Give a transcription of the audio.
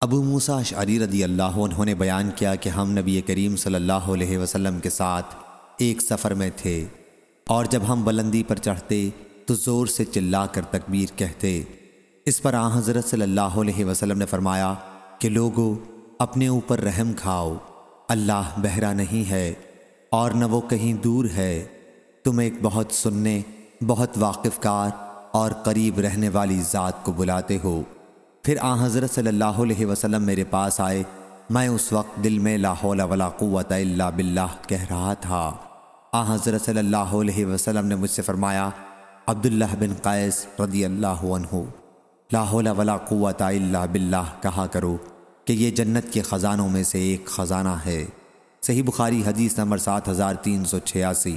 ابو موسیٰ اشعری رضی اللہ عنہ نے بیان کیا کہ ہم نبی کریم صلی اللہ علیہ وسلم کے ساتھ ایک سفر میں تھے اور جب ہم بلندی پر چڑھتے تو زور سے چلا کر تکبیر کہتے۔ اس پر آ حضرت صلی اللہ علیہ وسلم نے فرمایا کہ لوگو، اپنے اوپر رحم کھاؤ۔ اللہ بہرا نہیں ہے اور نہ وہ کہیں دور ہے۔ تم ایک بہت سننے، بہت واقف کار اور قریب رہنے والی ذات کو بلاتے ہو۔ پھر آ حضرت صلی اللہ علیہ وسلم میرے پاس آئے۔ میں اس وقت دل میں لا حول ولا قوت الا باللہ کہہ رہا تھا۔ آ حضرت صلی اللہ علیہ وسلم نے مجھ سے فرمایا، عبداللہ بن قیس رضی اللہ عنہ، لا حول ولا قوت الا باللہ کہا کرو کہ یہ جنت کے خزانوں میں سے ایک خزانہ ہے۔ صحیح بخاری حدیث نمبر سات ہزار تین سو چھیاسی۔